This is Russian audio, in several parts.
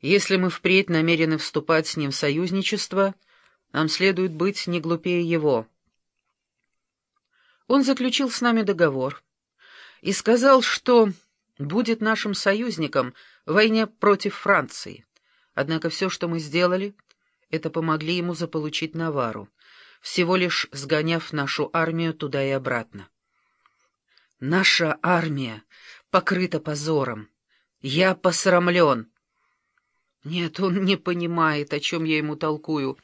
Если мы впредь намерены вступать с ним в союзничество, нам следует быть не глупее его. Он заключил с нами договор и сказал, что будет нашим союзником в войне против Франции. Однако все, что мы сделали, это помогли ему заполучить Навару, всего лишь сгоняв нашу армию туда и обратно. Наша армия покрыта позором. Я посрамлен. Нет, он не понимает, о чем я ему толкую.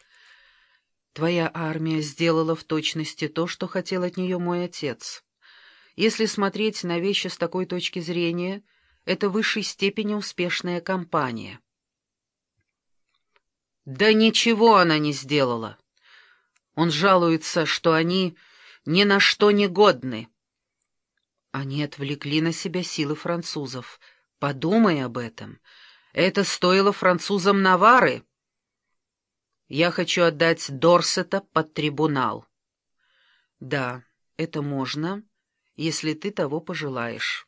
Твоя армия сделала в точности то, что хотел от нее мой отец. Если смотреть на вещи с такой точки зрения, это в высшей степени успешная кампания. Да ничего она не сделала. Он жалуется, что они ни на что не годны. Они отвлекли на себя силы французов. Подумай об этом. Это стоило французам Навары. Я хочу отдать Дорсета под трибунал. Да, это можно, если ты того пожелаешь.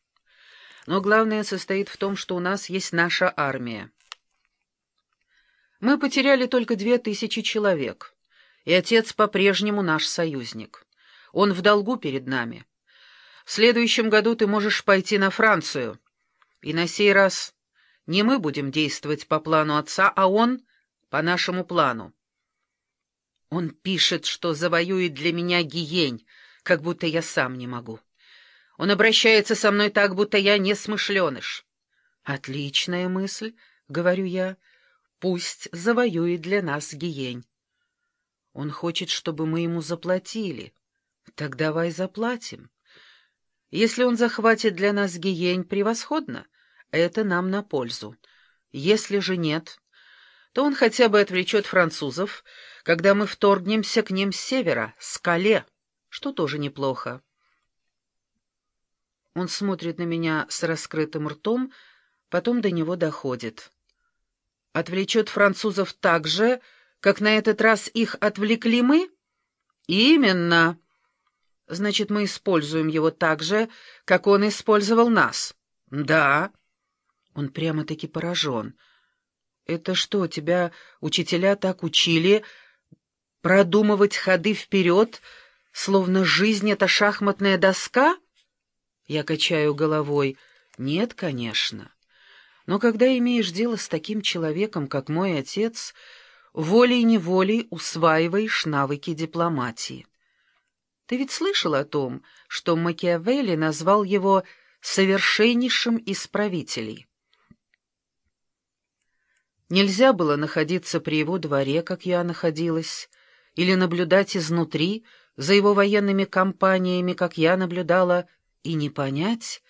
Но главное состоит в том, что у нас есть наша армия. Мы потеряли только две тысячи человек, и отец по-прежнему наш союзник. Он в долгу перед нами. В следующем году ты можешь пойти на Францию, и на сей раз не мы будем действовать по плану отца, а он — по нашему плану. Он пишет, что завоюет для меня Гиень, как будто я сам не могу. Он обращается со мной так, будто я не смышленыш. «Отличная мысль», — говорю я, — «пусть завоюет для нас Гиень». Он хочет, чтобы мы ему заплатили. Так давай заплатим. Если он захватит для нас Гиень, превосходно — это нам на пользу. Если же нет, то он хотя бы отвлечет французов, когда мы вторгнемся к ним с севера, с Кале, что тоже неплохо. Он смотрит на меня с раскрытым ртом, потом до него доходит. Отвлечет французов так же, как на этот раз их отвлекли мы? Именно. Значит, мы используем его так же, как он использовал нас. Да. Он прямо-таки поражен. «Это что, тебя учителя так учили продумывать ходы вперед, словно жизнь — это шахматная доска?» Я качаю головой. «Нет, конечно. Но когда имеешь дело с таким человеком, как мой отец, волей-неволей усваиваешь навыки дипломатии. Ты ведь слышал о том, что Макиавелли назвал его совершеннейшим из правителей?» Нельзя было находиться при его дворе, как я находилась, или наблюдать изнутри за его военными кампаниями, как я наблюдала, и не понять,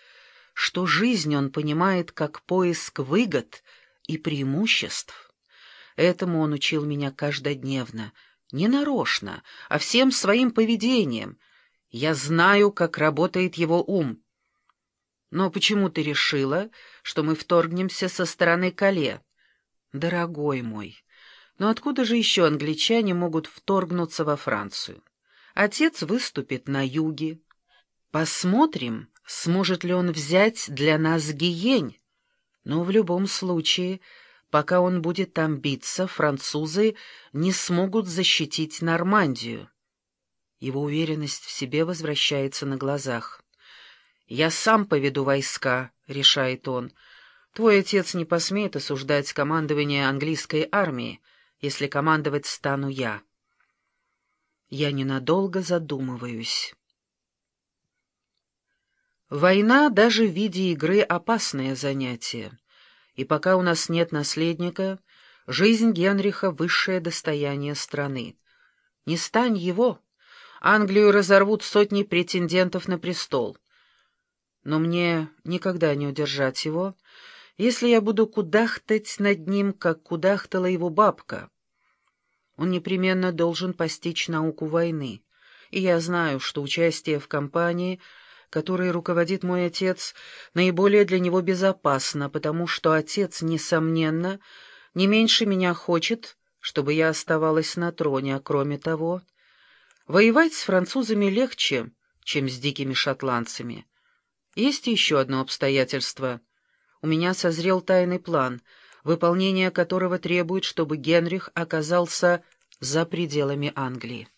что жизнь он понимает как поиск выгод и преимуществ. Этому он учил меня каждодневно, не нарочно, а всем своим поведением. Я знаю, как работает его ум. Но почему ты решила, что мы вторгнемся со стороны Кале? Дорогой мой, но откуда же еще англичане могут вторгнуться во Францию? Отец выступит на юге. Посмотрим, сможет ли он взять для нас Гиень. Но в любом случае, пока он будет там биться, французы не смогут защитить Нормандию. Его уверенность в себе возвращается на глазах. «Я сам поведу войска», — решает он, — Твой отец не посмеет осуждать командование английской армии, если командовать стану я. Я ненадолго задумываюсь. Война даже в виде игры — опасное занятие, и пока у нас нет наследника, жизнь Генриха — высшее достояние страны. Не стань его, Англию разорвут сотни претендентов на престол. Но мне никогда не удержать его — если я буду кудахтать над ним, как кудахтала его бабка. Он непременно должен постичь науку войны, и я знаю, что участие в кампании, которой руководит мой отец, наиболее для него безопасно, потому что отец, несомненно, не меньше меня хочет, чтобы я оставалась на троне, а кроме того, воевать с французами легче, чем с дикими шотландцами. Есть еще одно обстоятельство — у меня созрел тайный план, выполнение которого требует, чтобы Генрих оказался за пределами Англии.